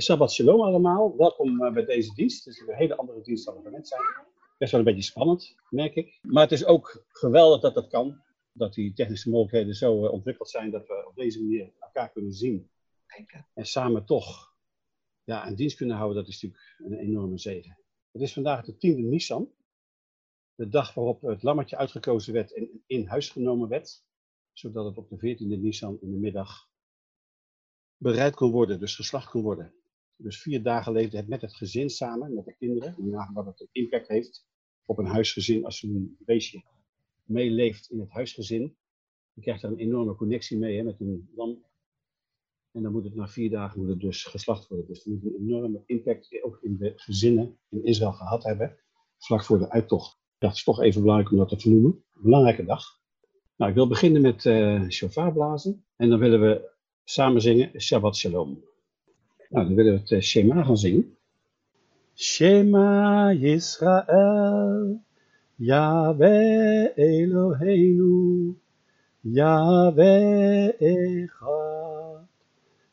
Shabbat shalom allemaal. Welkom eh, bij deze dienst. Het is een hele andere dienst dan we gewend zijn. Best wel een beetje spannend, merk ik. Maar het is ook geweldig dat dat kan. Dat die technische mogelijkheden zo eh, ontwikkeld zijn dat we op deze manier elkaar kunnen zien. En samen toch ja, een dienst kunnen houden, dat is natuurlijk een enorme zegen. Het is vandaag de tiende Nisan. De dag waarop het lammetje uitgekozen werd en in huis genomen werd. Zodat het op de 14e Nisan in de middag bereid kon worden, dus geslacht kon worden. Dus vier dagen leefde het met het gezin samen, met de kinderen. En nagaan wat het impact heeft op een huisgezin als een beestje meeleeft in het huisgezin. Je krijgt daar een enorme connectie mee hè, met een lam. En dan moet het na vier dagen moet het dus geslacht worden. Dus er moet een enorme impact ook in de gezinnen in Israël gehad hebben, vlak voor de uittocht. Dat is toch even belangrijk om dat te vernoemen. belangrijke dag. Nou, ik wil beginnen met uh, shofar blazen. En dan willen we samen zingen Shabbat Shalom. Nou, dan willen we het uh, Shema gaan zingen. Shema Yisrael, Yahweh Eloheinu, Yahweh Echad,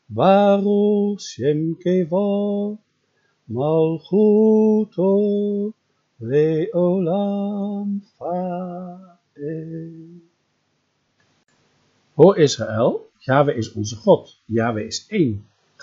Baruch Shem Kevod, Malchuto, Leolam Faed. Hoor Israël, Yahweh is onze God, Yahweh is één.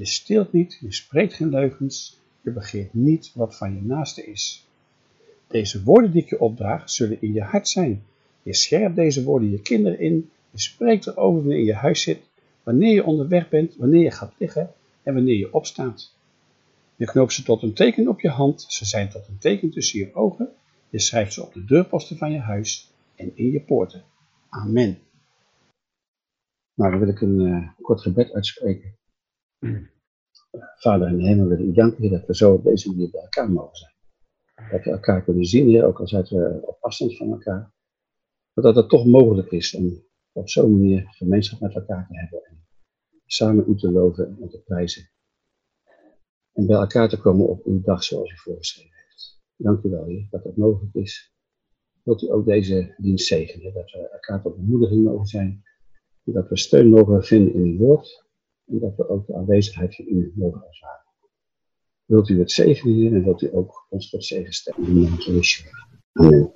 je steelt niet, je spreekt geen leugens, je begeert niet wat van je naaste is. Deze woorden die ik je opdraag, zullen in je hart zijn. Je scherpt deze woorden je kinderen in, je spreekt erover wanneer je in je huis zit, wanneer je onderweg bent, wanneer je gaat liggen en wanneer je opstaat. Je knoopt ze tot een teken op je hand, ze zijn tot een teken tussen je ogen, je schrijft ze op de deurposten van je huis en in je poorten. Amen. Nou, dan wil ik een uh, kort gebed uitspreken. Vader in de hemel, wil ik danken dat we zo op deze manier bij elkaar mogen zijn. Dat we elkaar kunnen zien, ook al zijn we op afstand van elkaar. Maar dat het toch mogelijk is om op zo'n manier gemeenschap met elkaar te hebben. En samen u te loven en te prijzen. En bij elkaar te komen op uw dag zoals u voorgeschreven heeft. Dank u wel, Heer, dat dat mogelijk is. Wilt u ook deze dienst zegenen, dat we elkaar tot bemoediging mogen zijn. Dat we steun mogen vinden in uw woord. En dat we ook de aanwezigheid van u mogen ervaren. Wilt u het zegenen, Heer, en wilt u ook ons tot zegen stellen in de naam van.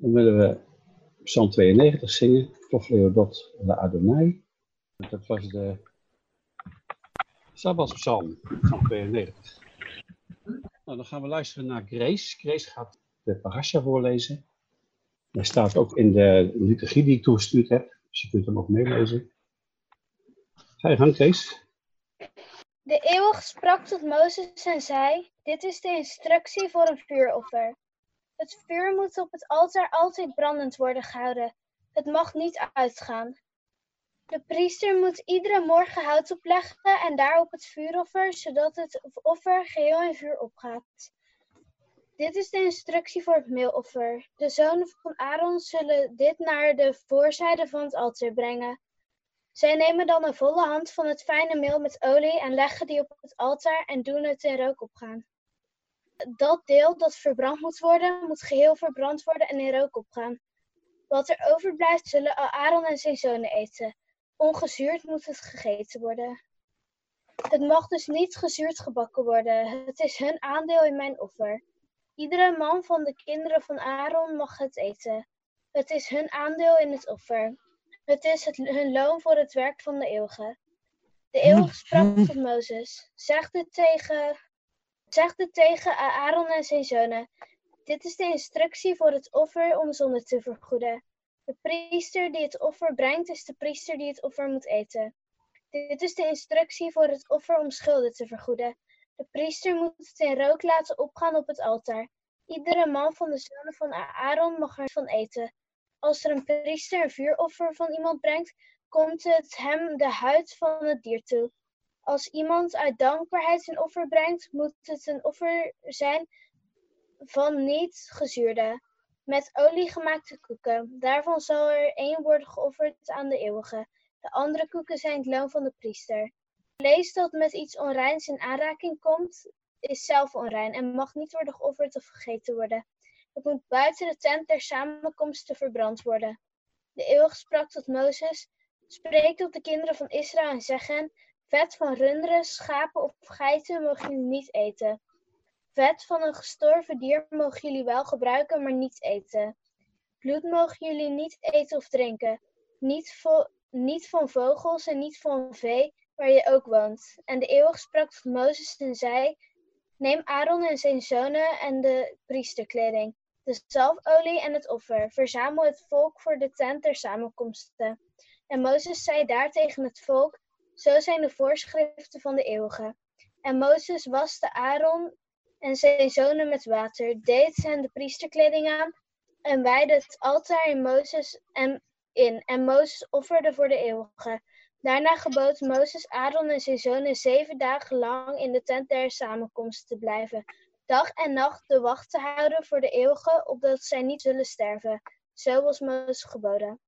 Dan willen we Psalm 92 zingen, Tof Leodot La Adonai. Dat was de Sabbatspsalm, Psalm 92. Nou, dan gaan we luisteren naar Grace. Grace gaat de parasha voorlezen. Hij staat ook in de liturgie die ik toegestuurd heb, dus je kunt hem ook meelezen. De eeuwig sprak tot Mozes en zei, dit is de instructie voor een vuuroffer. Het vuur moet op het altaar altijd brandend worden gehouden. Het mag niet uitgaan. De priester moet iedere morgen hout opleggen en daarop het vuuroffer, zodat het offer geheel in vuur opgaat. Dit is de instructie voor het meeloffer. De zonen van Aaron zullen dit naar de voorzijde van het altaar brengen. Zij nemen dan een volle hand van het fijne meel met olie en leggen die op het altaar en doen het in rook opgaan. Dat deel dat verbrand moet worden, moet geheel verbrand worden en in rook opgaan. Wat er overblijft, zullen Aaron en zijn zonen eten. Ongezuurd moet het gegeten worden. Het mag dus niet gezuurd gebakken worden. Het is hun aandeel in mijn offer. Iedere man van de kinderen van Aaron mag het eten. Het is hun aandeel in het offer. Het is het, hun loon voor het werk van de eeuwige. De eeuwige sprak tot Mozes. Zeg dit tegen, zeg dit tegen Aaron en zijn zonen. Dit is de instructie voor het offer om zonde te vergoeden. De priester die het offer brengt is de priester die het offer moet eten. Dit is de instructie voor het offer om schulden te vergoeden. De priester moet het in rook laten opgaan op het altaar. Iedere man van de zonen van Aaron mag ervan eten. Als er een priester een vuuroffer van iemand brengt, komt het hem de huid van het dier toe. Als iemand uit dankbaarheid een offer brengt, moet het een offer zijn van niet gezuurde, met olie gemaakte koeken. Daarvan zal er één worden geofferd aan de eeuwige. De andere koeken zijn het loon van de priester. Vlees dat met iets onreins in aanraking komt, is zelf onrein en mag niet worden geofferd of gegeten worden. Het moet buiten de tent der samenkomsten verbrand worden. De eeuwige sprak tot Mozes, spreek tot de kinderen van Israël en zeg hen, vet van runderen, schapen of geiten mogen jullie niet eten. Vet van een gestorven dier mogen jullie wel gebruiken, maar niet eten. Bloed mogen jullie niet eten of drinken. Niet, niet van vogels en niet van vee, waar je ook woont. En de eeuwig sprak tot Mozes en zei, neem Aaron en zijn zonen en de priesterkleding, de zalfolie en het offer. Verzamel het volk voor de tent der samenkomsten. En Mozes zei daar tegen het volk, zo zijn de voorschriften van de eeuwige. En Mozes waste Aaron en zijn zonen met water, deed hen de priesterkleding aan en wijde het altaar in Mozes en in. En Mozes offerde voor de eeuwige. Daarna gebood Mozes Aaron en zijn zonen zeven dagen lang in de tent der samenkomst te blijven, dag en nacht de wacht te houden voor de eeuwige, opdat zij niet zullen sterven. Zo was Mozes geboden.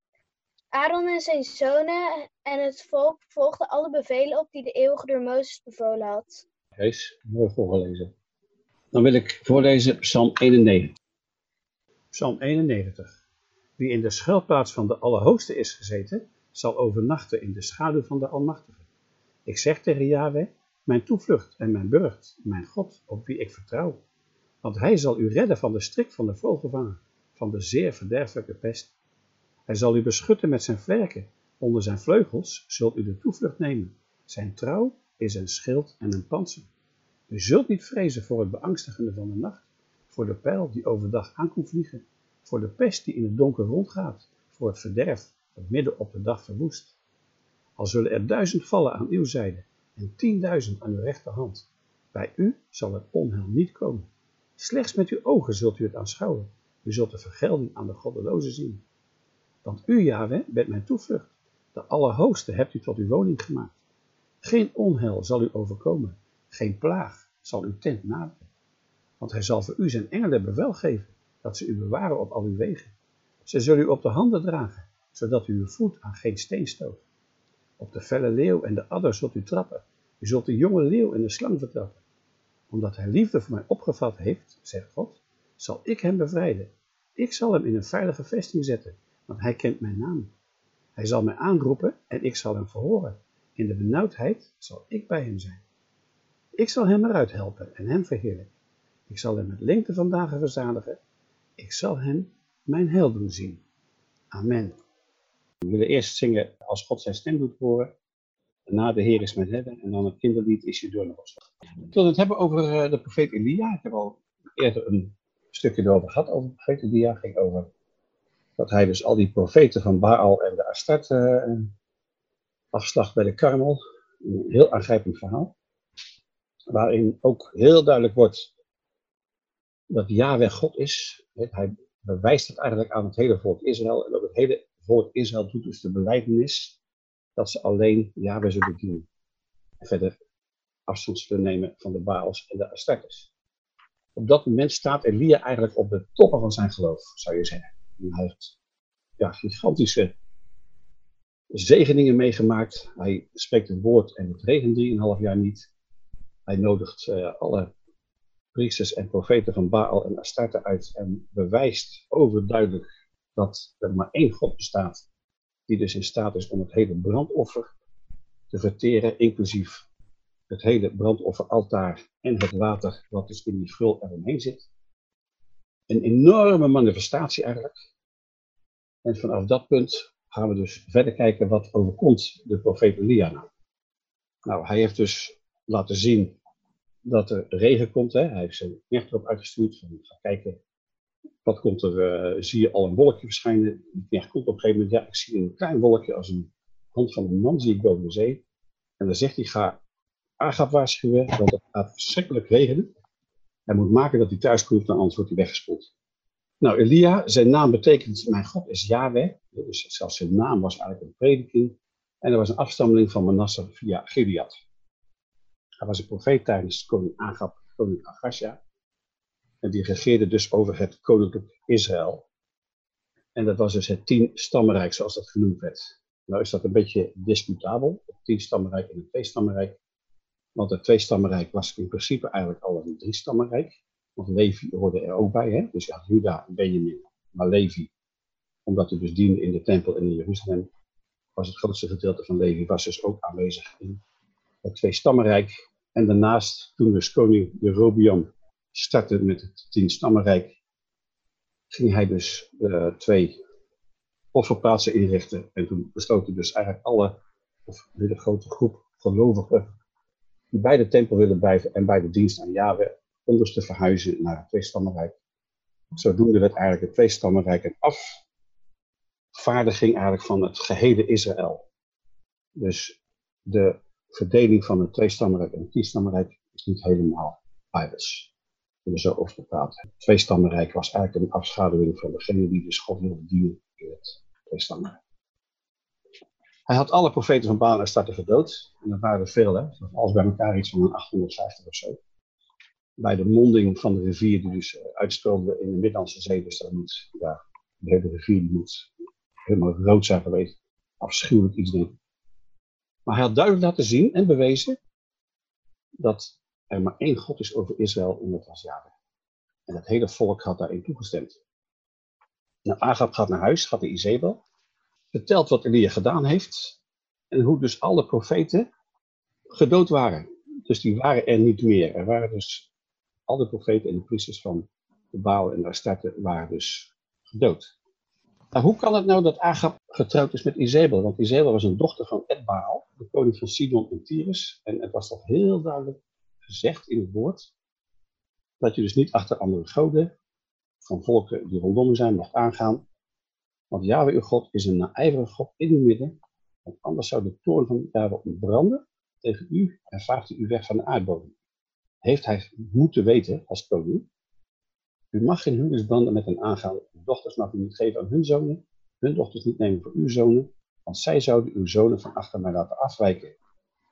Aaron en zijn zonen en het volk volgden alle bevelen op die de eeuwige door Mozes bevolen had. Kees, mooi voorgelezen. Dan wil ik voorlezen Psalm 91. Psalm 91. Wie in de schuilplaats van de Allerhoogste is gezeten, zal overnachten in de schaduw van de Almachtige. Ik zeg tegen Yahweh, mijn toevlucht en mijn burcht, mijn God, op wie ik vertrouw. Want hij zal u redden van de strik van de vogelvanger, van de zeer verderfelijke pest. Hij zal u beschutten met zijn vlerken, onder zijn vleugels zult u de toevlucht nemen. Zijn trouw is een schild en een panzer. U zult niet vrezen voor het beangstigende van de nacht, voor de pijl die overdag aankomt vliegen, voor de pest die in het donker rondgaat, voor het verderf dat midden op de dag verwoest. Al zullen er duizend vallen aan uw zijde en tienduizend aan uw rechterhand. Bij u zal het onheil niet komen. Slechts met uw ogen zult u het aanschouwen. U zult de vergelding aan de goddelozen zien. Want u, Yahweh, bent mijn toevlucht. De Allerhoogste hebt u tot uw woning gemaakt. Geen onheil zal u overkomen. Geen plaag zal uw tent naderen. Want hij zal voor u zijn engelen bevel geven, dat ze u bewaren op al uw wegen. Ze zullen u op de handen dragen, zodat u uw voet aan geen steen stoot. Op de felle leeuw en de adder zult u trappen. U zult de jonge leeuw en de slang vertrappen. Omdat hij liefde voor mij opgevat heeft, zegt God, zal ik hem bevrijden. Ik zal hem in een veilige vesting zetten, want hij kent mijn naam. Hij zal mij aanroepen en ik zal hem verhoren. In de benauwdheid zal ik bij hem zijn. Ik zal hem eruit helpen en hem verheerlijken. Ik zal hem met lengte van dagen verzadigen. Ik zal hem mijn heil doen zien. Amen. We willen eerst zingen als God zijn stem doet horen. Daarna de Heer is met hebben. En dan het kinderlied is je door nog Ik wil het hebben over eh, de profeet Elia. Ik heb al eerder een stukje erover gehad over de profeet Elia. Ging over dat hij dus al die profeten van Baal en de Astart uh, afslag bij de Karmel. Een heel aangrijpend verhaal. Waarin ook heel duidelijk wordt dat Yahweh God is. Hij bewijst het eigenlijk aan het hele volk Israël. En ook het hele volk Israël doet dus de beleidenis dat ze alleen Yahweh zullen. En verder afstand nemen van de Baals en de Astartes. Op dat moment staat Elia eigenlijk op de toppen van zijn geloof, zou je zeggen. En hij heeft ja, gigantische zegeningen meegemaakt. Hij spreekt het woord en het regent drieënhalf jaar niet. Hij nodigt uh, alle priesters en profeten van Baal en Astarte uit en bewijst overduidelijk dat er maar één God bestaat, die dus in staat is om het hele brandoffer te verteren, inclusief het hele brandofferaltaar en het water wat dus in die vul eromheen zit. Een enorme manifestatie eigenlijk. En vanaf dat punt gaan we dus verder kijken wat overkomt de profeet Elia nou. Nou, hij heeft dus laten zien dat er regen komt. Hè. Hij heeft zijn knecht erop uitgestuurd. Van, ga kijken, wat komt er? Uh, zie je al een wolkje verschijnen? Die knecht komt op een gegeven moment. Ja, ik zie een klein wolkje als een hand van een man, zie ik boven de zee. En dan zegt hij, ga Agap waarschuwen, want het gaat verschrikkelijk regenen. Hij moet maken dat hij thuis komt, anders wordt hij weggespoeld. Nou, Elia, zijn naam betekent, mijn God is Yahweh. Dus zelfs zijn naam was eigenlijk een prediking. En er was een afstammeling van Manasseh via Gilead. Hij was een profeet tijdens koning Agab, koning Agasja. En die regeerde dus over het koninklijk Israël. En dat was dus het tien stammenrijk, zoals dat genoemd werd. Nou is dat een beetje disputabel, het tien stammenrijk en het twee stammenrijk. Want het twee stammenrijk was in principe eigenlijk al een drie stammenrijk. Want Levi hoorde er ook bij, hè? dus ja, Juda en Benjamin. Maar Levi, omdat hij dus diende in de tempel en in Jeruzalem, was het grootste gedeelte van Levi was dus ook aanwezig in het twee stammenrijk. En daarnaast, toen dus koning Jerobiam startte met het tien stammenrijk, ging hij dus uh, twee offerplaatsen inrichten. En toen besloten dus eigenlijk alle, of een grote groep gelovigen, die bij de tempel willen blijven en bij de dienst aan Yahweh, onderste te verhuizen naar het tweestammenrijk. Zodoende werd eigenlijk het tweestammenrijk een afvaardiging eigenlijk van het gehele Israël. Dus de verdeling van het tweestammenrijk en het tienstammenrijk is niet helemaal bijbels. Zo over praten. Het tweestammenrijk was eigenlijk een afschaduwing van degene die dus God wilde dienen in het tweestammenrijk. Hij had alle profeten van Baal en Starten gedood. En dat waren er veel, hè. Alles bij elkaar iets van een 850 of zo bij de monding van de rivier die dus eh, uitstroomde in de Middellandse Zee. Dus dat moet, ja, de hele rivier moet helemaal rood zijn geweest. Afschuwelijk iets denk Maar hij had duidelijk laten zien en bewezen dat er maar één God is over Israël en dat was. En het hele volk had daarin toegestemd. Nou, Agab gaat naar huis, gaat naar Izebel, vertelt wat Elia gedaan heeft en hoe dus alle profeten gedood waren. Dus die waren er niet meer. Er waren dus al de profeten en de priesters van de Baal en de Astarte waren dus gedood. Nou, hoe kan het nou dat Agab getrouwd is met Izebel? Want Izebel was een dochter van Edbaal, de koning van Sidon en Tyrus. En het was toch heel duidelijk gezegd in het woord, dat je dus niet achter andere goden van volken die rondom zijn mocht aangaan. Want Yahweh uw God is een naijverige God in uw midden, want anders zou de toorn van Yahweh ontbranden tegen u en vaagt u weg van de aardbodem heeft hij moeten weten als koning. U mag geen huwelijksbanden met hen aangaan. Uw dochters mag u niet geven aan hun zonen. Hun dochters niet nemen voor uw zonen. Want zij zouden uw zonen van achter mij laten afwijken.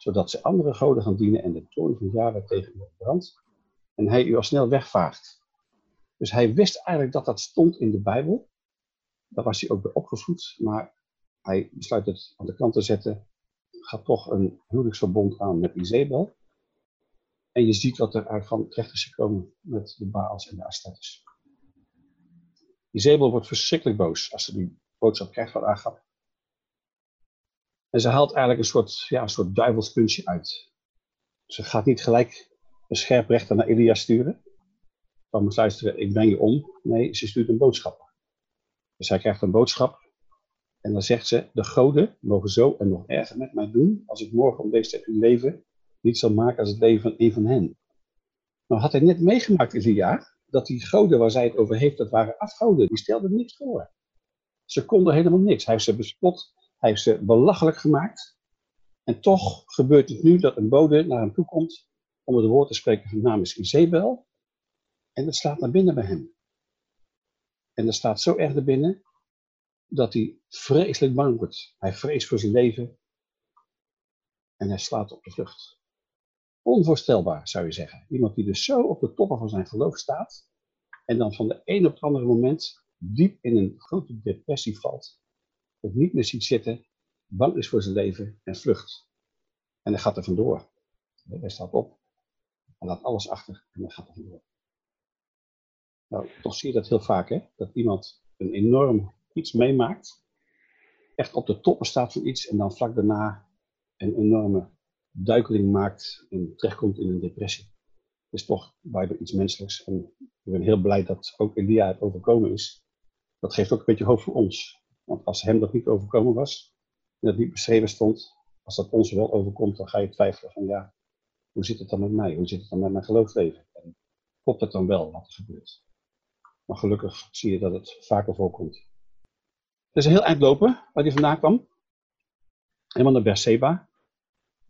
Zodat ze andere goden gaan dienen en de toorn van jaren tegen u brandt. En hij u al snel wegvaagt. Dus hij wist eigenlijk dat dat stond in de Bijbel. Daar was hij ook bij opgevoed. Maar hij besluit het aan de kant te zetten. Gaat toch een huwelijksverbond aan met Izebel. En je ziet wat er van terecht is gekomen met de Baals en de Astartes. Izebel wordt verschrikkelijk boos als ze die boodschap krijgt van Agab. En ze haalt eigenlijk een soort, ja, een soort duivelspuntje uit. Ze gaat niet gelijk een scherp rechter naar Elia sturen. Van moet luisteren, ik breng je om. Nee, ze stuurt een boodschap. Dus hij krijgt een boodschap. En dan zegt ze, de goden mogen zo en nog erger met mij doen, als ik morgen om deze tijd leven niet zal maken als het leven van een van hen. Nou had hij net meegemaakt in zijn jaar, dat die goden waar zij het over heeft, dat waren afgoden. Die stelden niks voor. Ze konden helemaal niks. Hij heeft ze bespot, hij heeft ze belachelijk gemaakt. En toch gebeurt het nu dat een bode naar hem toe komt om het woord te spreken van naam is Izebel. En het slaat naar binnen bij hem. En dat staat zo erg naar binnen dat hij vreselijk bang wordt. Hij vreest voor zijn leven en hij slaat op de vlucht. Onvoorstelbaar zou je zeggen. Iemand die dus zo op de toppen van zijn geloof staat en dan van de een op het andere moment diep in een grote depressie valt, het niet meer ziet zitten, bang is voor zijn leven en vlucht. En hij gaat er vandoor. Hij staat op, hij laat alles achter en hij gaat er vandoor. Nou, toch zie je dat heel vaak, hè? dat iemand een enorm iets meemaakt, echt op de toppen staat van iets en dan vlak daarna een enorme duikeling maakt en terechtkomt in een depressie. Het is toch bijna iets menselijks. En ik ben heel blij dat ook Elia het overkomen is. Dat geeft ook een beetje hoop voor ons. Want als hem dat niet overkomen was, en dat niet beschreven stond, als dat ons wel overkomt, dan ga je twijfelen van ja, hoe zit het dan met mij? Hoe zit het dan met mijn geloofsleven? En klopt het dan wel wat er gebeurt? Maar gelukkig zie je dat het vaker voorkomt. Het is een heel eind lopen waar hij vandaan kwam. Helemaal naar Berseba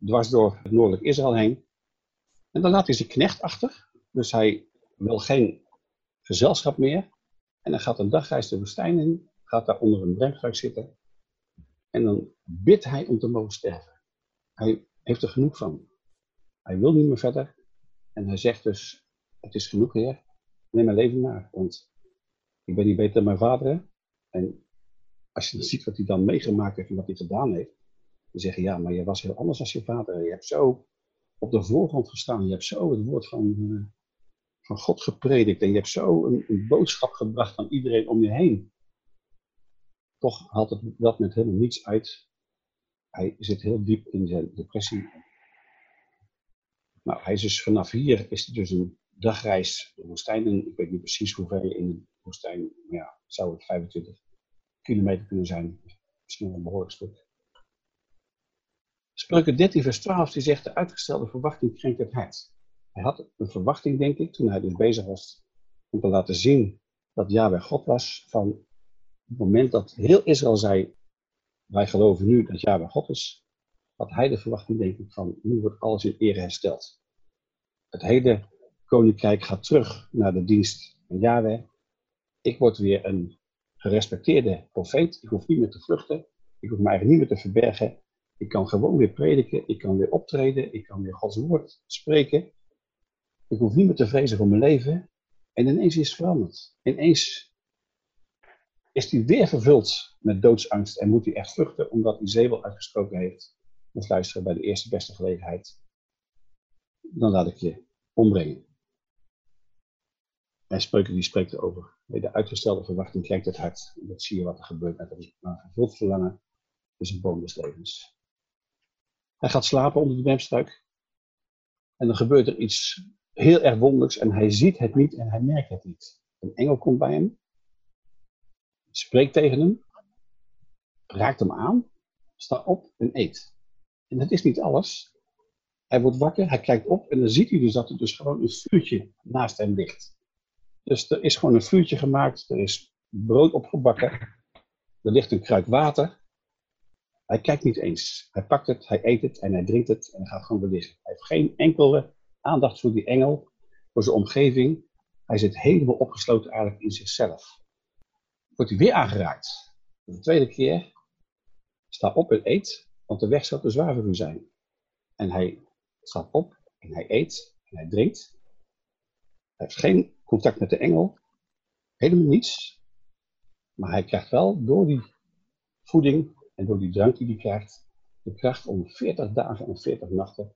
dwars door het noordelijk Israël heen. En dan laat hij zijn knecht achter. Dus hij wil geen gezelschap meer. En dan gaat een dagreis de woestijn in. Gaat daar onder een bremstruik zitten. En dan bidt hij om te mogen sterven. Hij heeft er genoeg van. Hij wil niet meer verder. En hij zegt dus, het is genoeg heer, neem mijn leven maar. Want ik ben niet beter dan mijn vader. En als je dan ziet wat hij dan meegemaakt heeft en wat hij gedaan heeft. Dan zeg je, ja, maar je was heel anders als je vader. Je hebt zo op de voorgrond gestaan. Je hebt zo het woord van, uh, van God gepredikt. En je hebt zo een, een, boodschap gebracht aan iedereen om je heen. Toch haalt het dat met helemaal niets uit. Hij zit heel diep in zijn depressie. Nou, hij is dus vanaf hier is het dus een dagreis de woestijn. En ik weet niet precies hoe ver je in de woestijn, maar ja, zou het 25 kilometer kunnen zijn. Misschien een behoorlijk stuk. Spreuken 13 vers 12, die zegt de uitgestelde verwachting krenkt het hart. Hij had een verwachting, denk ik, toen hij dus bezig was om te laten zien dat Yahweh God was. Van het moment dat heel Israël zei, wij geloven nu dat Yahweh God is, had hij de verwachting, denk ik, van nu wordt alles in ere hersteld. Het hele koninkrijk gaat terug naar de dienst van Yahweh. Ik word weer een gerespecteerde profeet. Ik hoef niet meer te vluchten. Ik hoef me eigenlijk niet meer te verbergen. Ik kan gewoon weer prediken. Ik kan weer optreden. Ik kan weer Gods woord spreken. Ik hoef niet meer te vrezen voor mijn leven. En ineens is het veranderd. Ineens is hij weer vervuld met doodsangst en moet hij echt vluchten omdat hij zebel uitgesproken heeft. Moet luisteren bij de eerste beste gelegenheid. Dan laat ik je ombrengen. En die spreekt erover. De uitgestelde verwachting krijgt het hart. En dat zie je wat er gebeurt met. Maar vervuld verlangen is een boom levens. Hij gaat slapen onder de wemstruik. En dan gebeurt er iets heel erg wonderlijks. En hij ziet het niet en hij merkt het niet. Een engel komt bij hem. Spreekt tegen hem. Raakt hem aan. Staat op en eet. En dat is niet alles. Hij wordt wakker, hij kijkt op en dan ziet hij dus dat er dus gewoon een vuurtje naast hem ligt. Dus er is gewoon een vuurtje gemaakt, er is brood opgebakken, er ligt een kruik water. Hij kijkt niet eens. Hij pakt het, hij eet het en hij drinkt het en hij gaat gewoon weer. Hij heeft geen enkele aandacht voor die engel, voor zijn omgeving. Hij zit helemaal opgesloten eigenlijk in zichzelf. Wordt hij weer aangeraakt. De tweede keer, sta op en eet, want de weg zou te zwaar voor u zijn. En hij staat op en hij eet en hij drinkt. Hij heeft geen contact met de engel, helemaal niets. Maar hij krijgt wel door die voeding en door die drank die hij krijgt, de kracht om 40 dagen en 40 nachten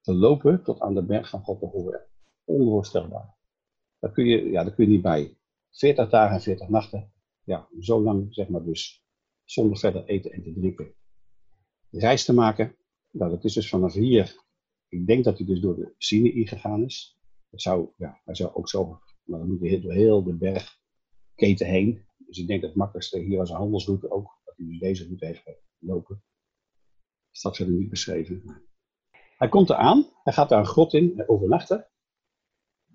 te lopen tot aan de berg van God te horen. Onvoorstelbaar. Daar kun je, ja, daar kun je niet bij. 40 dagen en 40 nachten, ja, zo lang zeg maar dus, zonder verder eten en te drinken. Reis te maken, nou dat is dus vanaf hier, ik denk dat hij dus door de Sinai gegaan is. Dat zou, ja, hij zou ook zo, maar dan moet hij door heel de bergketen heen. Dus ik denk dat het makkelijkste hier was een handelsroute ook, dat hij dus deze route heeft gelopen. Dat staat verder niet beschreven. Hij komt eraan, hij gaat daar een grot in, overnachten.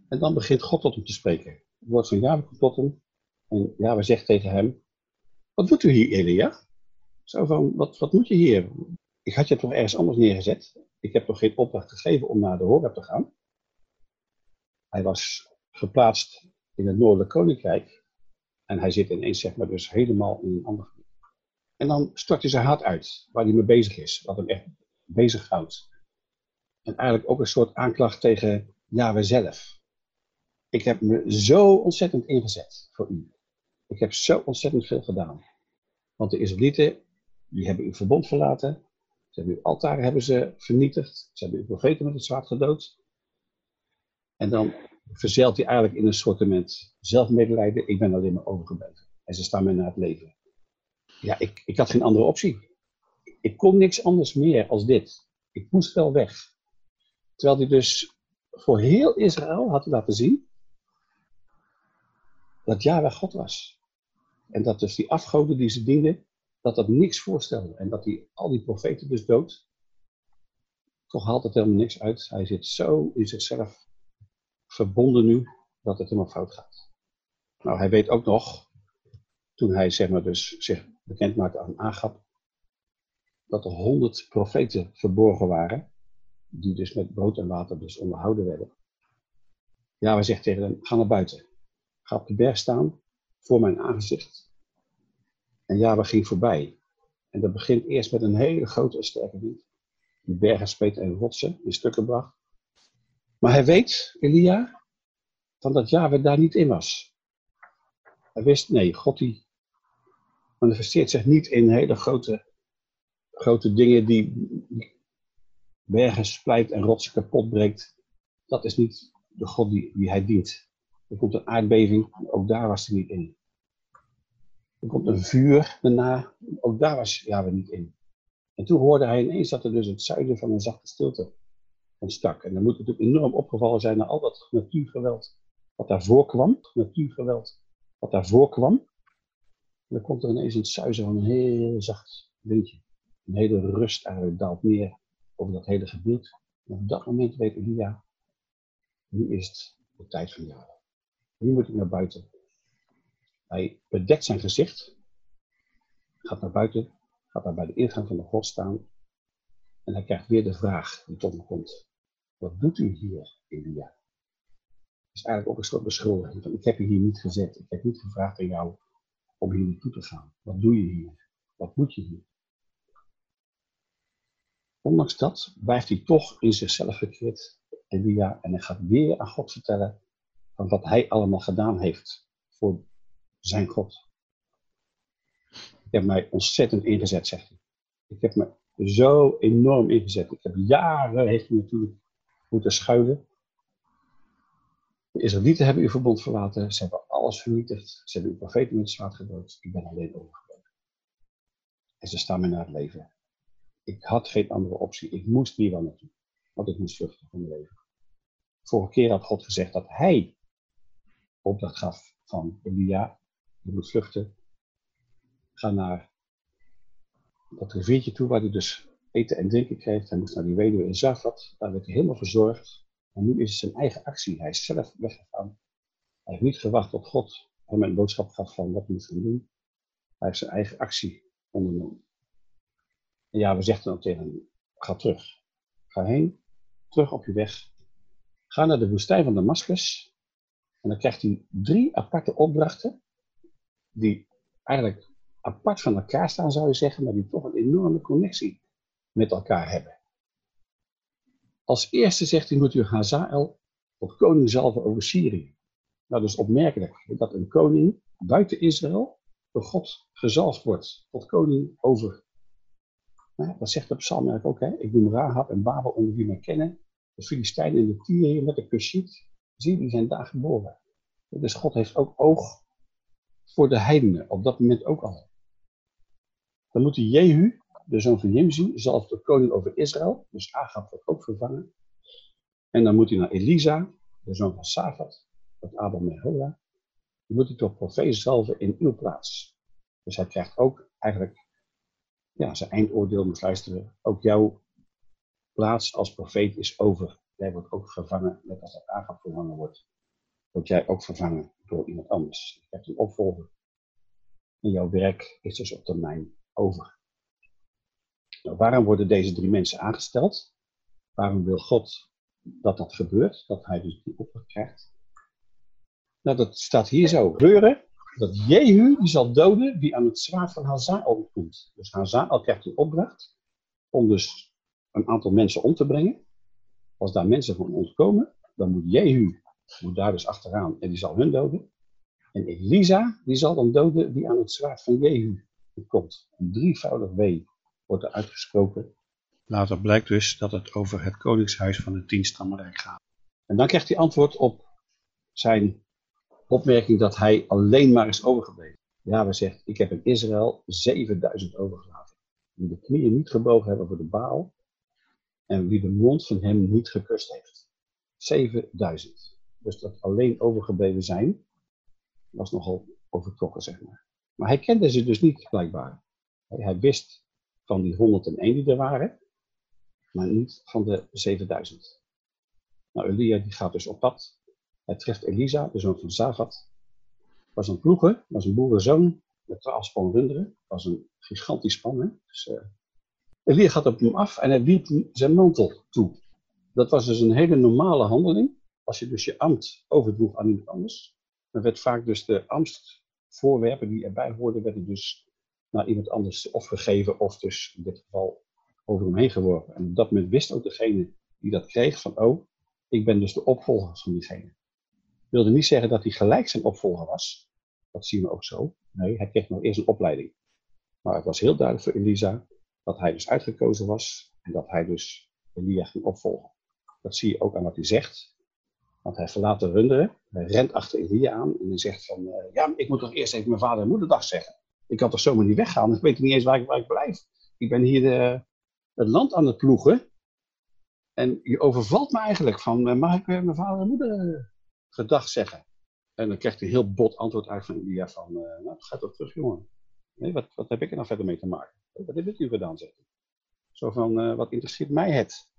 En dan begint God tot hem te spreken. Woord van Java hem. En Java zegt tegen hem, wat doet u hier Elia? Zo van, wat, wat moet je hier? Ik had je toch ergens anders neergezet? Ik heb toch geen opdracht gegeven om naar de Horeb te gaan? Hij was geplaatst in het Noordelijk Koninkrijk. En hij zit ineens, zeg maar, dus helemaal in een ander gebied. En dan stort hij zijn hart uit, waar hij mee bezig is, wat hem echt bezighoudt. En eigenlijk ook een soort aanklacht tegen Yahweh zelf. Ik heb me zo ontzettend ingezet voor u. Ik heb zo ontzettend veel gedaan. Want de Israëlieten, die hebben uw verbond verlaten. Ze hebben uw altaren hebben ze vernietigd. Ze hebben uw profeten met het zwaard gedood. En dan verzeilt hij eigenlijk in een soort zelfmedelijden. Ik ben alleen maar overgebleven. En ze staan mij naar het leven. Ja, ik, ik had geen andere optie. Ik kon niks anders meer als dit. Ik moest wel weg. Terwijl hij dus voor heel Israël had laten zien dat Yahweh God was. En dat dus die afgoden die ze dienden, dat dat niks voorstelde. En dat hij al die profeten dus dood. Toch haalt het helemaal niks uit. Hij zit zo in zichzelf verbonden nu dat het helemaal fout gaat. Nou, hij weet ook nog, toen hij zeg maar dus zich bekend maakte aan Agap, dat er honderd profeten verborgen waren, die dus met brood en water dus onderhouden werden. Ja, hij zegt tegen hem, ga naar buiten. Op de berg staan, voor mijn aangezicht. En ja, we ging voorbij. En dat begint eerst met een hele grote en sterke wind. die bergen spleet en rotsen in stukken bracht. Maar hij weet, Elia, van dat Yahweh daar niet in was. Hij wist, nee, God die manifesteert zich niet in hele grote, grote dingen die bergen splijt en rotsen kapot breekt. Dat is niet de God die, die hij dient. Er komt een aardbeving, ook daar was hij niet in. Er komt een vuur daarna, ook daar was Yahweh niet in. En toen hoorde hij ineens dat er dus het zuiden van een zachte stilte ontstak. En dan moet het natuurlijk enorm opgevallen zijn naar al dat natuurgeweld wat daarvoor kwam. Natuurgeweld wat daarvoor kwam. En dan komt er ineens een zuizen van een heel zacht windje. Een hele rust eigenlijk daalt neer over dat hele gebied. En op dat moment weet Elia, nu is het de tijd van jaren. Nu moet ik naar buiten. Hij bedekt zijn gezicht, gaat naar buiten, gaat daar bij de ingang van de grot staan. En hij krijgt weer de vraag die tot hem komt. Wat doet u hier, Elia? Is eigenlijk ook een soort beschuldiging. Van, ik heb je hier niet gezet. Ik heb niet gevraagd aan jou om hier naartoe te gaan. Wat doe je hier? Wat moet je hier? Ondanks dat blijft hij toch in zichzelf gekeerd, Elia, en hij gaat weer aan God vertellen wat hij allemaal gedaan heeft voor zijn God. Ik heb mij ontzettend ingezet, zegt hij. Ik heb me zo enorm ingezet. Ik heb jaren, heeft hij natuurlijk moeten schuilen. De Israëlieten hebben uw verbond verlaten. Ze hebben alles vernietigd. Ze hebben uw profeten met zwaard gedood. Ik ben alleen overgebleven. En ze staan mij naar het leven. Ik had geen andere optie. Ik moest hier wel naartoe. Want ik moest vluchten van mijn leven. Vorige keer had God gezegd dat hij opdracht gaf van Elia. Je moet vluchten. Ga naar dat riviertje toe waar hij dus eten en drinken kreeg. Hij moest naar die weduwe in Zafat. Daar werd hij helemaal verzorgd. En nu is het zijn eigen actie. Hij is zelf weggegaan. Hij heeft niet gewacht tot God hem een boodschap gaf van wat hij moet gaan doen. Hij heeft zijn eigen actie ondernomen. En ja, we zeggen dan tegen hem, ga terug. Ga heen, terug op je weg. Ga naar de woestijn van Damascus. En dan krijgt hij drie aparte opdrachten, die eigenlijk apart van elkaar staan, zou je zeggen, maar die toch een enorme connectie met elkaar hebben. Als eerste zegt hij, moet u Hazael tot koning zalven over Syrië. Nou, is opmerkelijk dat een koning buiten Israël door God gezalfd wordt tot koning over. Nou, dat zegt de psalm eigenlijk ook. Hè? Ik noem Rahab en Babel onder wie mij kennen. De Filistijnen en de Tyrië met de Cushit. Zie, die zijn daar geboren. Dus God heeft ook oog voor de heidenen, op dat moment ook al. Dan moet hij Jehu, de zoon van Jimzi, zelf de koning over Israël. Dus Agab wordt ook vervangen. En dan moet hij naar Elisa, de zoon van Safat, dat Abel Mehola. Dan moet hij toch profeet zalven in uw plaats. Dus hij krijgt ook eigenlijk ja, zijn eindoordeel moet luisteren. Ook jouw plaats als profeet is over. Jij wordt ook vervangen, net als dat Agab vervangen wordt. Word jij ook vervangen door iemand anders. Je krijgt een opvolger. En jouw werk is dus op termijn over. Nou, waarom worden deze drie mensen aangesteld? Waarom wil God dat dat gebeurt? Dat hij dus die opdracht krijgt? Nou, dat staat hier zo. Gebeuren dat Jehu die zal doden die aan het zwaard van Hazael komt. Dus Hazael krijgt een opdracht om dus een aantal mensen om te brengen. Als daar mensen van ontkomen, dan moet Jehu moet daar dus achteraan en die zal hun doden. En Elisa, die zal dan doden die aan het zwaard van Jehu komt. Een drievoudig W wordt er uitgesproken. Later blijkt dus dat het over het koningshuis van het tienstammenrijk gaat. En dan krijgt hij antwoord op zijn opmerking dat hij alleen maar is overgebleven. Ja, we zegt, ik heb in Israël 7000 overgelaten. Die de knieën niet gebogen hebben voor de baal. En wie de mond van hem niet gekust heeft. 7000. Dus dat alleen overgebleven zijn, was nogal overtrokken, zeg maar. Maar hij kende ze dus niet, blijkbaar. Hij wist van die 101 die er waren, maar niet van de 7000. Nou, Elia die gaat dus op pad. Hij treft Elisa, de zoon van Zagat. Was een ploeger, was een boerenzoon met 12 span runderen. Was een gigantisch span. Hè? Dus, uh, Elia gaat op hem af en hij wierp zijn mantel toe. Dat was dus een hele normale handeling. Als je dus je ambt overdroeg aan iemand anders, dan werd vaak dus de ambtsvoorwerpen die erbij hoorden, werden dus naar iemand anders of gegeven of dus in dit geval over hem heen geworpen. En op dat moment wist ook degene die dat kreeg van, oh, ik ben dus de opvolger van diegene. Wilde niet zeggen dat hij gelijk zijn opvolger was. Dat zien we ook zo. Nee, hij kreeg nog eerst een opleiding. Maar het was heel duidelijk voor Elisa dat hij dus uitgekozen was en dat hij dus Elia ging opvolgen. Dat zie je ook aan wat hij zegt. Want hij verlaat de runderen, hij rent achter Elia aan en hij zegt van, uh, ja, ik moet toch eerst even mijn vader en moederdag zeggen. Ik kan toch zomaar niet weggaan, ik weet niet eens waar ik, waar ik blijf. Ik ben hier de, het land aan het ploegen en je overvalt me eigenlijk van, uh, mag ik uh, mijn vader en moeder gedag zeggen? En dan krijgt hij een heel bot antwoord uit van Elia van, nou, ga toch terug jongen. Nee, wat, wat heb ik er nou verder mee te maken? Wat heeft u gedaan, zegt. Zo van, wat interesseert mij het?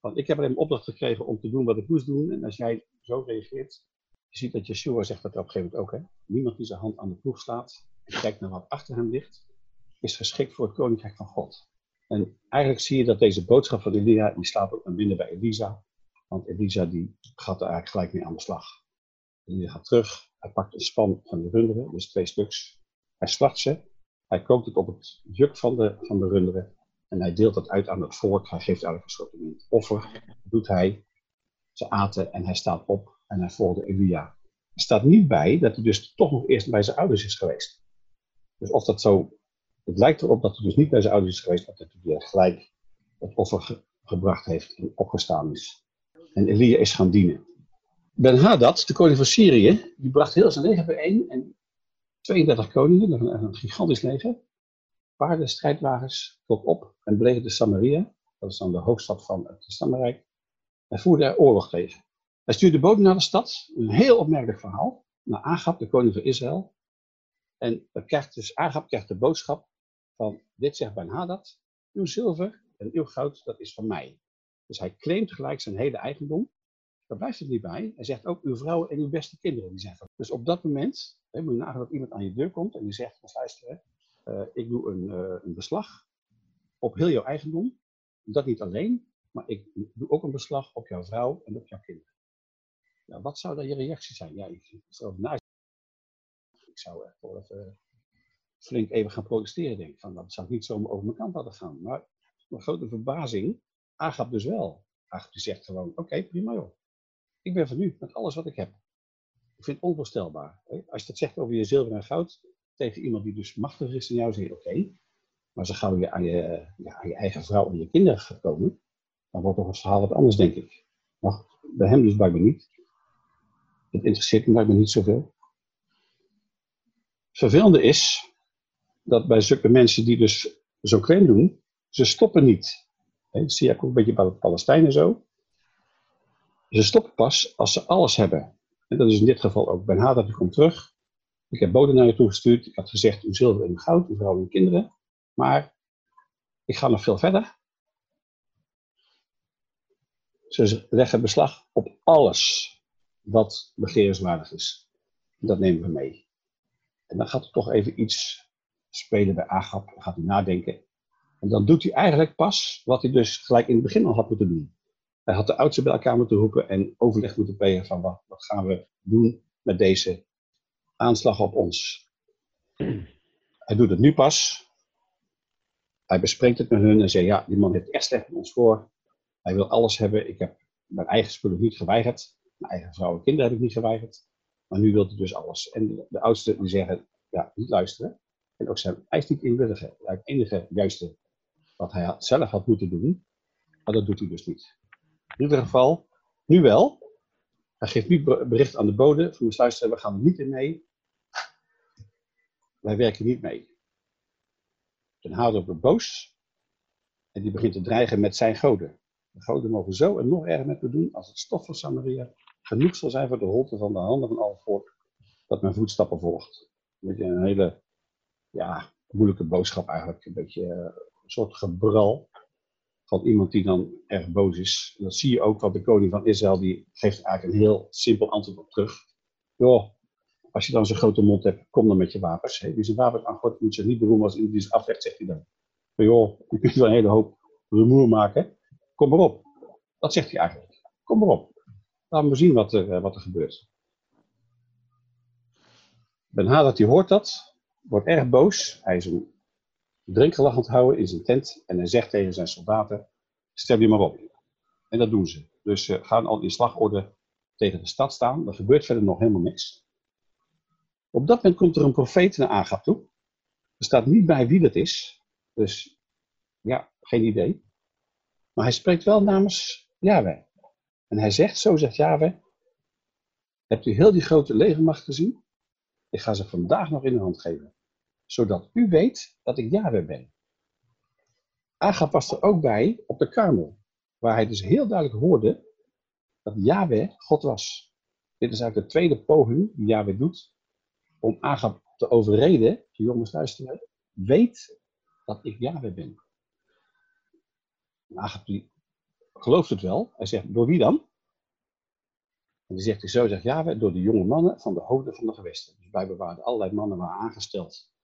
Want ik heb alleen een opdracht gekregen om te doen wat ik moest doen. En als jij zo reageert, je ziet dat Yeshua zegt dat op een gegeven moment ook. Hè? Niemand die zijn hand aan de ploeg slaat en kijkt naar wat achter hem ligt, is geschikt voor het koninkrijk van God. En eigenlijk zie je dat deze boodschap van Elia, die slaat ook naar binnen bij Elisa. Want Elisa die gaat er eigenlijk gelijk mee aan de slag. Elia gaat terug, hij pakt een span van de runderen, dus twee stuks. Hij slacht ze, hij kookt het op het juk van de, van de runderen. En hij deelt dat uit aan het volk. Hij geeft elk assortiment offer. doet hij. Ze aten en hij staat op en hij volgde Elia. Er staat niet bij dat hij dus toch nog eerst bij zijn ouders is geweest. Dus of dat zo. Het lijkt erop dat hij dus niet bij zijn ouders is geweest, maar dat hij gelijk het offer gebracht heeft en opgestaan is. En Elia is gaan dienen. Ben Hadad, de koning van Syrië, die bracht heel zijn leger bijeen en 32 koningen, een, een gigantisch leger paarden, strijdwagens tot op en belegerde Samaria, dat is dan de hoofdstad van het Stammenrijk, en voerde er oorlog tegen. Hij stuurde boden naar de stad, een heel opmerkelijk verhaal, naar Agab, de koning van Israël. En krijgt dus, Agab krijgt de boodschap van, dit zegt Ben Hadad, uw zilver en uw goud, dat is van mij. Dus hij claimt gelijk zijn hele eigendom. Daar blijft het niet bij. Hij zegt ook uw vrouwen en uw beste kinderen. Die zeggen. Dus op dat moment hè, moet je nagaan dat iemand aan je deur komt en die zegt, luister, uh, ik doe een, uh, een, beslag op heel jouw eigendom. Dat niet alleen, maar ik doe ook een beslag op jouw vrouw en op jouw kinderen. Ja, wat zou dan je reactie zijn? Ja, ik zou naast. Ik zou echt even flink even gaan protesteren, denk. Van, dat zou ik niet zomaar over mijn kant laten gaan. Maar mijn grote verbazing, Agap dus wel. Agap zegt gewoon, oké, prima joh. Ik ben van u met alles wat ik heb. Ik vind het onvoorstelbaar. Als je dat zegt over je zilver en goud, tegen iemand die dus machtiger is dan jou, zeg je oké. Maar als gauw je aan je, ja, aan je eigen vrouw en je kinderen gaat komen, dan wordt toch het verhaal wat anders, denk ik. Maar bij hem dus blijkbaar niet. Het interesseert me blijkbaar niet zoveel. Het vervelende is dat bij zulke mensen die dus zo klein doen, ze stoppen niet. dat zie je ook een beetje bij de Palestijnen zo. Ze stoppen pas als ze alles hebben. En dat is in dit geval ook. Ben Hadad komt terug. Ik heb boden naar je toegestuurd. Ik had gezegd, uw zilver en goud, uw vrouw en kinderen. Maar ik ga nog veel verder. Ze leggen beslag op alles wat begeerenswaardig is. Dat nemen we mee. En dan gaat er toch even iets spelen bij Agap. Dan gaat hij nadenken. En dan doet hij eigenlijk pas wat hij dus gelijk in het begin al had moeten doen. Hij had de oudsten bij elkaar moeten roepen en overleg moeten plegen van wat, wat gaan we doen met deze aanslag op ons. Hij doet het nu pas. Hij bespreekt het met hun en zegt, ja, die man heeft echt slecht met ons voor. Hij wil alles hebben. Ik heb mijn eigen spullen niet geweigerd. Mijn eigen vrouw en kinderen heb ik niet geweigerd. Maar nu wil hij dus alles. En de, oudsten die zeggen, ja, niet luisteren. En ook zijn hij is niet inwilligen. Het enige juiste wat hij zelf had moeten doen. Maar dat doet hij dus niet. In ieder geval, nu wel. Hij geeft nu bericht aan de bode van de luisteren, we gaan er niet in mee. Wij werken niet mee. Dan houdt op boos en die begint te dreigen met zijn goden. De goden mogen zo en nog erger met me doen als het stof van Samaria genoeg zal zijn voor de holte van de handen van volk dat mijn voetstappen volgt. Een een hele ja, moeilijke boodschap eigenlijk. Een beetje eh, een soort gebral van iemand die dan erg boos is. Dat zie je ook, want de koning van Israël die geeft eigenlijk een heel simpel antwoord op terug. Joh, als je dan zo'n grote mond hebt, kom dan met je wapens. Hè. Die zijn wapens aan God moet zich niet beroemen als iemand die ze aflegt, zegt hij dan. Joh, je kunt wel een hele hoop rumoer maken. Kom maar op. Dat zegt hij eigenlijk. Kom maar op. Laten we zien wat er, eh, wat er gebeurt. Ben Hadad die hoort dat, wordt erg boos. Hij is een drinkgelag houden in zijn tent en hij zegt tegen zijn soldaten, stel je maar op. En dat doen ze. Dus ze gaan al in slagorde tegen de stad staan. Er gebeurt verder nog helemaal niks. Op dat moment komt er een profeet naar Agab toe. Er staat niet bij wie dat is. Dus ja, geen idee. Maar hij spreekt wel namens Yahweh. En hij zegt, zo zegt Yahweh, hebt u heel die grote legermacht gezien? Ik ga ze vandaag nog in de hand geven. Zodat u weet dat ik Yahweh ben. Agab was er ook bij op de Karmel. Waar hij dus heel duidelijk hoorde dat Yahweh God was. Dit is eigenlijk de tweede poging die Yahweh doet om Agab te overreden, de jongens luisteren, weet dat ik Yahweh ben. Agab die gelooft het wel. Hij zegt, door wie dan? En dan zegt hij zo, zegt Yahweh, door de jonge mannen van de hoofden van de gewesten. Dus blijkbaar waren allerlei mannen waren aangesteld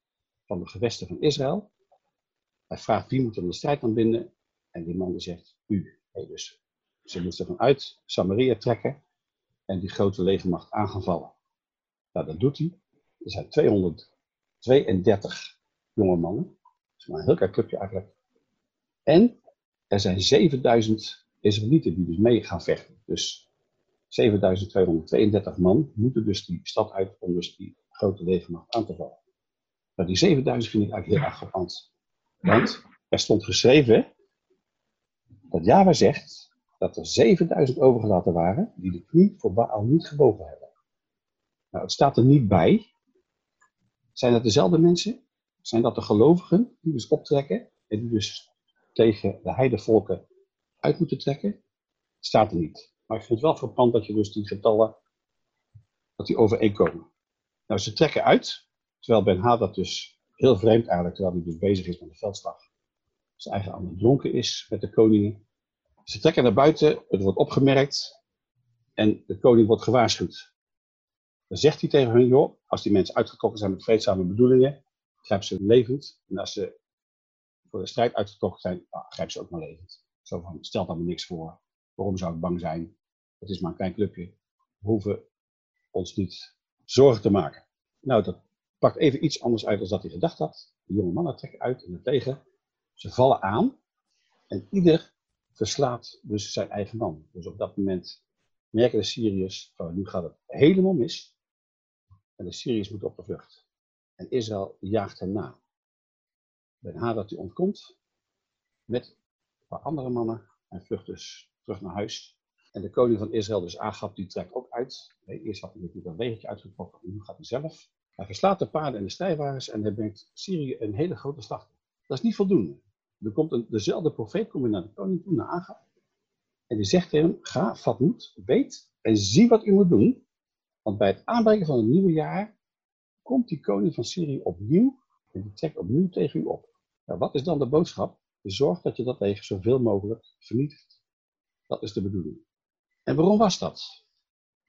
van de gewesten van Israël. Hij vraagt wie moet er de strijd aan binden. En die man zegt, u. dus ze moesten vanuit Samaria trekken en die grote legermacht aan gaan vallen. Nou, dat doet hij. Er zijn 232 jonge mannen. Dat is maar een heel klein clubje eigenlijk. En er zijn 7000 Israëlieten die dus mee gaan vechten. Dus 7232 man moeten dus die stad uit om dus die grote legermacht aan te vallen. Maar die 7000 vind ik eigenlijk heel erg frappant. Want er stond geschreven dat Java zegt dat er 7000 overgelaten waren die de knie voor Baal niet gebogen hebben. Nou, het staat er niet bij. Zijn dat dezelfde mensen? Zijn dat de gelovigen die dus optrekken en die dus tegen de heidevolken uit moeten trekken? Staat er niet. Maar ik vind het wel verpand dat je dus die getallen, dat die overeenkomen. Nou, ze trekken uit, terwijl Ben Hadad dus heel vreemd eigenlijk, terwijl hij dus bezig is met de veldslag, zijn eigen aan dronken is met de koningen. Ze trekken naar buiten, het wordt opgemerkt en de koning wordt gewaarschuwd. Dan zegt hij tegen hun, joh, als die mensen uitgetrokken zijn met vreedzame bedoelingen, grijp ze levend. En als ze voor de strijd uitgetrokken zijn, grijp ze ook maar levend. Zo van, stel daar maar niks voor. Waarom zou ik bang zijn? Het is maar een klein clubje. We hoeven ons niet zorgen te maken. Nou, dat pakt even iets anders uit dan dat hij gedacht had. De jonge mannen trekken uit in het leger. Ze vallen aan. En ieder verslaat dus zijn eigen man. Dus op dat moment merken de Syriërs van nu gaat het helemaal mis. En de Syriërs moeten op de vlucht. En Israël jaagt hen na. Ben Hadad die ontkomt met een paar andere mannen en vlucht dus terug naar huis. En de koning van Israël, dus Agab, die trekt ook uit. Nee, eerst had hij natuurlijk een wegentje uitgetrokken, nu gaat hij zelf. Hij verslaat de paarden en de strijdwagens en hij brengt Syrië een hele grote slag. Dat is niet voldoende. Er komt een, dezelfde profeet komt naar de koning toe, naar Agab. En die zegt tegen hem, ga, vat moed, weet en zie wat u moet doen. Want bij het aanbreken van het nieuwe jaar komt die koning van Syrië opnieuw en die trekt opnieuw tegen u op. Nou, wat is dan de boodschap? Zorg dat je dat leger zoveel mogelijk vernietigt. Dat is de bedoeling. En waarom was dat?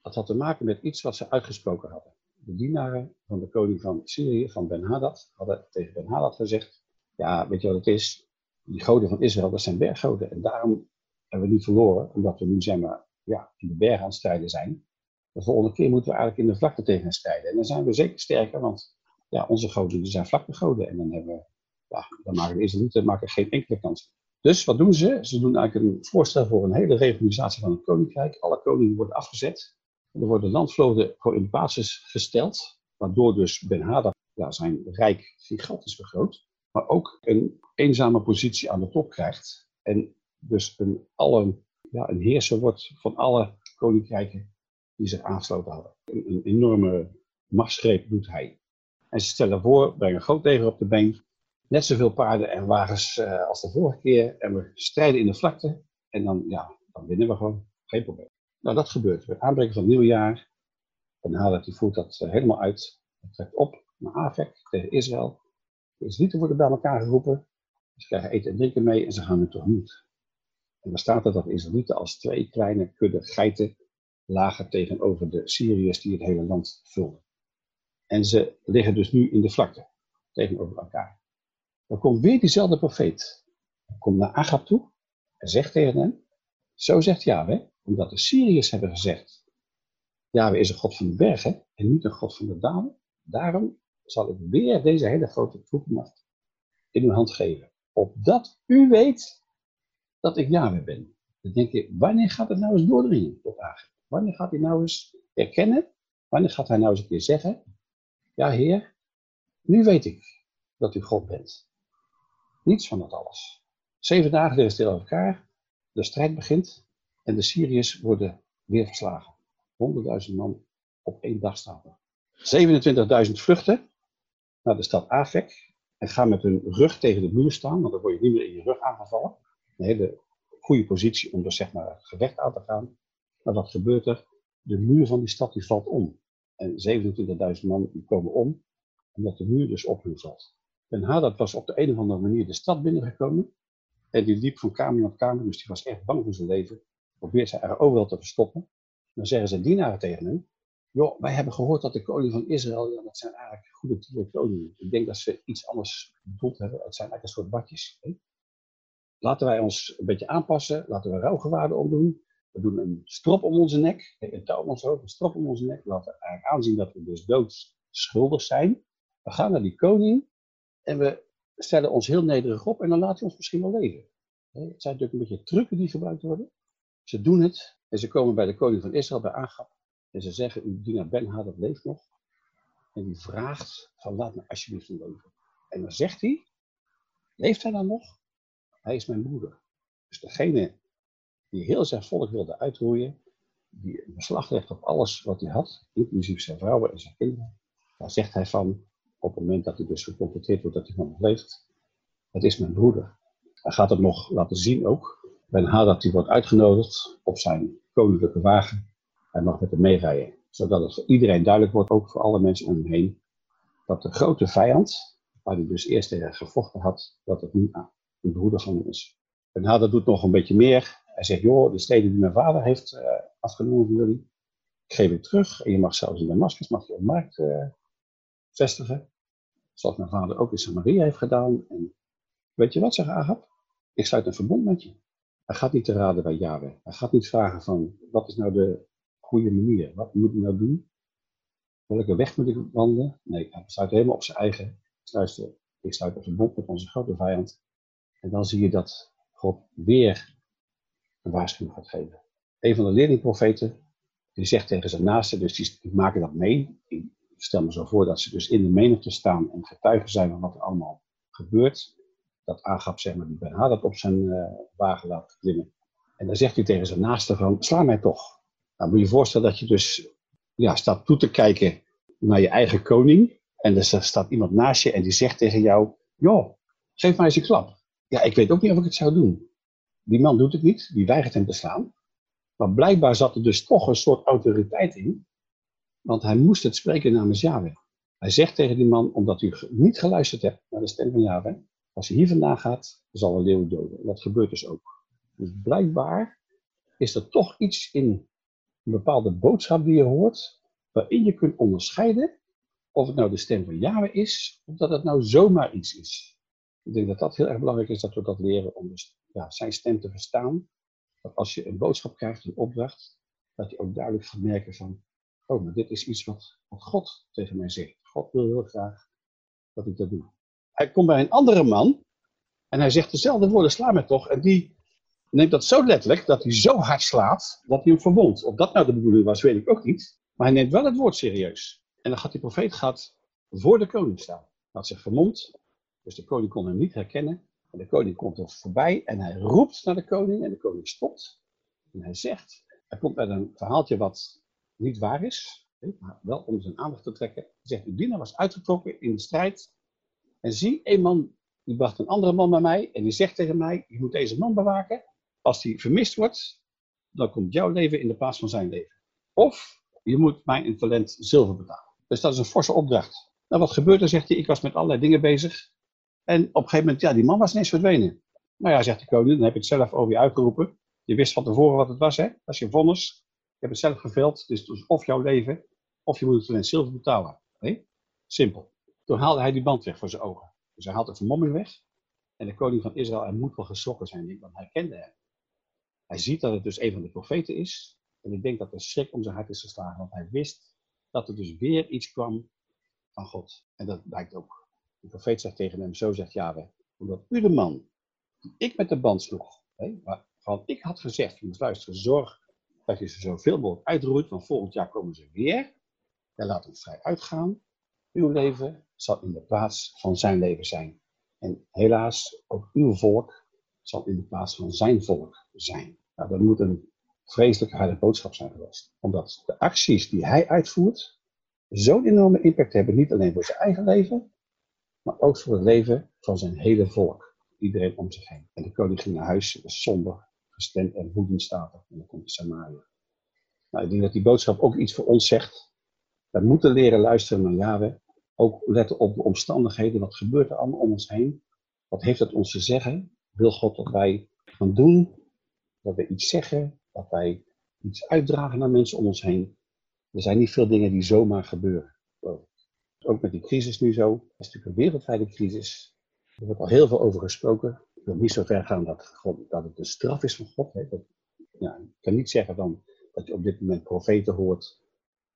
Dat had te maken met iets wat ze uitgesproken hadden. De dienaren van de koning van Syrië, van Ben-Hadad, hadden tegen Ben-Hadad gezegd, ja, weet je wat het is? Die goden van Israël, dat zijn berggoden. En daarom hebben we nu verloren, omdat we nu zeg ja, in de bergen aan het strijden zijn. De volgende keer moeten we eigenlijk in de vlakte tegen strijden. En dan zijn we zeker sterker, want ja, onze goden zijn vlaktegoden. En dan hebben we ja, dan maken de Israëlieten maken geen enkele kans. Dus wat doen ze? Ze doen eigenlijk een voorstel voor een hele reorganisatie van het koninkrijk. Alle koningen worden afgezet. Er worden landvloten in de basis gesteld, waardoor dus Ben Hadad ja, zijn rijk gigantisch vergroot, maar ook een eenzame positie aan de top krijgt. En dus een, alle, ja, een heerser wordt van alle koninkrijken die zich aangesloten hadden. Een, enorme machtsgreep doet hij. En ze stellen voor, brengen groot leger op de been, net zoveel paarden en wagens uh, als de vorige keer. En we strijden in de vlakte. En dan, ja, dan winnen we gewoon. Geen probleem. Nou, dat gebeurt. Bij het aanbreken van het nieuwe jaar. En die voert dat uh, helemaal uit. Hij trekt op naar Avek tegen Israël. De Israëlieten worden bij elkaar geroepen. Ze krijgen eten en drinken mee en ze gaan nu tegemoet. En dan staat er dat de Israëlieten als twee kleine kudde geiten lagen tegenover de Syriërs die het hele land vulden. En ze liggen dus nu in de vlakte tegenover elkaar. Dan komt weer diezelfde profeet. Komt naar Agab toe en zegt tegen hem, zo zegt Yahweh, omdat de Syriërs hebben gezegd, Yahweh is een God van de bergen en niet een God van de dalen. Daarom zal ik weer deze hele grote troepenmacht in uw hand geven. Opdat u weet dat ik Yahweh ben. Dan denk je, wanneer gaat het nou eens doordringen tot Agab? Wanneer gaat hij nou eens erkennen? Wanneer gaat hij nou eens een keer zeggen, ja heer, nu weet ik dat u God bent. Niets van dat alles. Zeven dagen liggen stil elkaar, de strijd begint en de Syriërs worden weer verslagen. 100.000 man op één dag staan er. 27.000 vluchten naar de stad Afek en gaan met hun rug tegen de muur staan, want dan word je niet meer in je rug aangevallen. Een hele goede positie om dus zeg maar het gevecht aan te gaan. Maar wat gebeurt er? De muur van die stad die valt om. En 27.000 man die komen om, omdat de muur dus op hun valt. Ben Hadad was op de een of andere manier de stad binnengekomen. En die liep van kamer naar kamer, dus die was echt bang voor zijn leven. Probeert ze er ook wel te verstoppen. Dan zeggen zijn dienaren tegen hem, joh, wij hebben gehoord dat de koning van Israël, ja, dat zijn eigenlijk goede tieren koningen. Ik denk dat ze iets anders bedoeld hebben. Het zijn eigenlijk een soort badjes. Hè? Laten wij ons een beetje aanpassen, laten we rouwgewaarden omdoen. We doen een strop om onze nek, een touw om ons hoofd, een strop om onze nek. Laten we aanzien dat we dus doodschuldig zijn. We gaan naar die koning en we stellen ons heel nederig op en dan laat hij ons misschien wel leven. Het zijn natuurlijk een beetje trucken die gebruikt worden. Ze doen het en ze komen bij de koning van Israël, bij Agap. En ze zeggen, uw dienaar Ben dat leeft nog. En die vraagt van laat me alsjeblieft leven. En dan zegt hij, leeft hij dan nog? Hij is mijn broeder. Dus degene die heel zijn volk wilde uitroeien, die beslag legt op alles wat hij had, inclusief zijn vrouwen en zijn kinderen, daar zegt hij van, op het moment dat hij dus geconfronteerd wordt dat hij nog leeft, het is mijn broeder. Hij gaat het nog laten zien ook. Ben Hadad die wordt uitgenodigd op zijn koninklijke wagen. Hij mag met hem meerijden. Zodat het voor iedereen duidelijk wordt, ook voor alle mensen om hem heen, dat de grote vijand, waar hij dus eerst tegen gevochten had, dat het nu een broeder van hem is. Ben Hadad doet nog een beetje meer. Hij zegt, joh, de steden die mijn vader heeft uh, afgenomen voor jullie, ik geef het terug. En je mag zelfs in Damascus mag je op markt uh, vestigen. Zoals mijn vader ook in Samaria heeft gedaan. En weet je wat, zegt Agab? Ik sluit een verbond met je. Hij gaat niet te raden bij Yahweh. Hij gaat niet vragen van, wat is nou de goede manier? Wat moet ik nou doen? Welke weg moet ik wandelen? Nee, hij sluit helemaal op zijn eigen. Luister, ik sluit een verbond met onze grote vijand. En dan zie je dat God weer een waarschuwing gaat geven. Een van de leerlingprofeten, die zegt tegen zijn naasten, dus die, die maken dat mee. Ik stel me zo voor dat ze dus in de menigte staan en getuigen zijn van wat er allemaal gebeurt dat aangaf, zeg maar, die Ben Hadad op zijn uh, wagen laat klimmen. En dan zegt hij tegen zijn naaste van, sla mij toch. Nou, moet je je voorstellen dat je dus ja, staat toe te kijken naar je eigen koning. En er staat iemand naast je en die zegt tegen jou, joh, geef mij eens een klap. Ja, ik weet ook niet of ik het zou doen. Die man doet het niet, die weigert hem te slaan. Maar blijkbaar zat er dus toch een soort autoriteit in. Want hij moest het spreken namens Yahweh. Hij zegt tegen die man, omdat u niet geluisterd hebt naar de stem van Yahweh, als je hier vandaan gaat, zal een leeuw doden. En dat gebeurt dus ook. Dus blijkbaar is er toch iets in een bepaalde boodschap die je hoort, waarin je kunt onderscheiden of het nou de stem van Yahweh is, of dat het nou zomaar iets is. Ik denk dat dat heel erg belangrijk is, dat we dat leren om dus, ja, zijn stem te verstaan. Dat als je een boodschap krijgt, een opdracht, dat je ook duidelijk gaat merken van, oh, maar dit is iets wat God tegen mij zegt. God wil heel graag dat ik dat doe. Hij komt bij een andere man en hij zegt dezelfde woorden, sla mij toch. En die neemt dat zo letterlijk dat hij zo hard slaat dat hij hem verwondt. Of dat nou de bedoeling was, weet ik ook niet. Maar hij neemt wel het woord serieus. En dan gaat die profeet gaat voor de koning staan. Had zich vermomd, dus de koning kon hem niet herkennen. En de koning komt er voorbij en hij roept naar de koning en de koning stopt. En hij zegt, hij komt met een verhaaltje wat niet waar is, maar wel om zijn aandacht te trekken. Hij zegt, uw dienaar was uitgetrokken in de strijd en zie, een man die bracht een andere man bij mij en die zegt tegen mij, je moet deze man bewaken. Als die vermist wordt, dan komt jouw leven in de plaats van zijn leven. Of je moet mij een talent zilver betalen. Dus dat is een forse opdracht. Nou, wat gebeurt er, zegt hij, ik was met allerlei dingen bezig. En op een gegeven moment, ja, die man was ineens verdwenen. Nou ja, zegt de koning, dan heb ik het zelf over je uitgeroepen. Je wist van tevoren wat het was, hè? Dat is je vonnis. Je hebt het zelf geveld. Dus, dus of jouw leven, of je moet het talent zilver betalen. Nee? Simpel. Toen haalde hij die band weg voor zijn ogen. Dus hij haalt de vermomming weg. En de koning van Israël, hij moet wel geschrokken zijn, want hij kende hem. Hij ziet dat het dus een van de profeten is. En ik denk dat er schrik om zijn hart is geslagen, want hij wist dat er dus weer iets kwam van God. En dat blijkt ook. De profeet zegt tegen hem, zo zegt Yahweh, omdat u de man die ik met de band sloeg, hè, waarvan ik had gezegd, je moet luisteren, zorg dat je ze zoveel mogelijk uitroeit, want volgend jaar komen ze weer. En laat hem vrij uitgaan. Uw leven zal in de plaats van zijn leven zijn. En helaas, ook uw volk zal in de plaats van zijn volk zijn. Nou, dat moet een vreselijke harde boodschap zijn geweest. Omdat de acties die hij uitvoert zo'n enorme impact hebben, niet alleen voor zijn eigen leven, maar ook voor het leven van zijn hele volk. Iedereen om zich heen. En de koning ging naar huis, somber, gestemd en woedend staat er. En dan komt Samaria. Nou, ik denk dat die boodschap ook iets voor ons zegt. We moeten leren luisteren naar Yahweh. Ook letten op de omstandigheden. Wat gebeurt er allemaal om ons heen? Wat heeft dat ons te zeggen? Wil God dat wij gaan doen? Dat we iets zeggen? Dat wij iets uitdragen naar mensen om ons heen? Er zijn niet veel dingen die zomaar gebeuren. Ook met die crisis nu zo. Het is natuurlijk een wereldwijde crisis. Er wordt al heel veel over gesproken. Ik wil niet zo ver gaan dat, God, dat het een straf is van God. Dat, ja, ik kan niet zeggen dan dat je op dit moment profeten hoort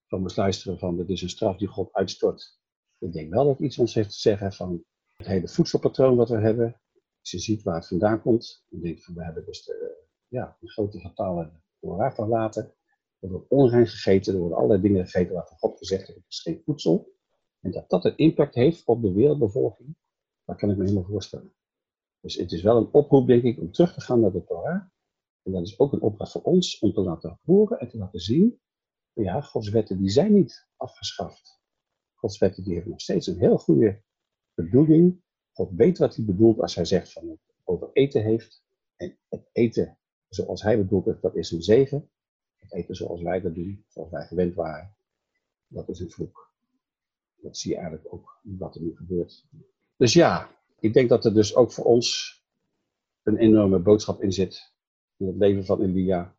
van het luisteren van dit is een straf die God uitstort. Ik denk wel dat iets ons heeft te zeggen van het hele voedselpatroon wat we hebben. Als je ziet waar het vandaan komt, dan denk van we hebben dus de, ja, een grote getallen Torah verlaten. Er wordt onrein gegeten, er worden allerlei dingen gegeten waarvan God gezegd heeft, het is geen voedsel. En dat dat een impact heeft op de wereldbevolking, dat kan ik me helemaal voorstellen. Dus het is wel een oproep, denk ik, om terug te gaan naar de Torah. En dat is ook een opdracht voor ons om te laten horen en te laten zien. Ja, Gods wetten die zijn niet afgeschaft. Gods die hebben nog steeds een heel goede bedoeling. God weet wat hij bedoelt als hij zegt van het over eten heeft. En het eten zoals hij bedoelt, dat is een zegen. Het eten zoals wij dat doen, zoals wij gewend waren, dat is een vloek. Dat zie je eigenlijk ook wat er nu gebeurt. Dus ja, ik denk dat er dus ook voor ons een enorme boodschap in zit. In het leven van Elia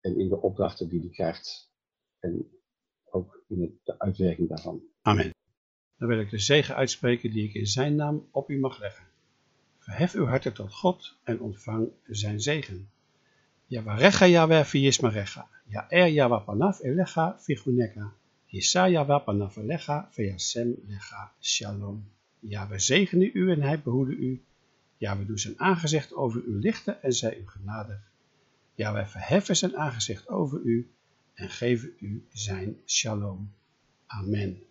en in de opdrachten die hij krijgt. En ook in de uitwerking daarvan. Amen. Dan wil ik de zegen uitspreken die ik in zijn naam op u mag leggen. Verhef uw harten tot God en ontvang zijn zegen. Yavarecha Yahweh viyismarecha. Ya'er Yahweh panav elecha viguneka. Yisa Yahweh panav elecha viyasem lecha shalom. Ja, we zegenen u en hij behoede u. Ja, we doen zijn aangezicht over u lichten en zij u genadig. Ja, wij verheffen zijn aangezicht over u en geven u zijn shalom. Amen.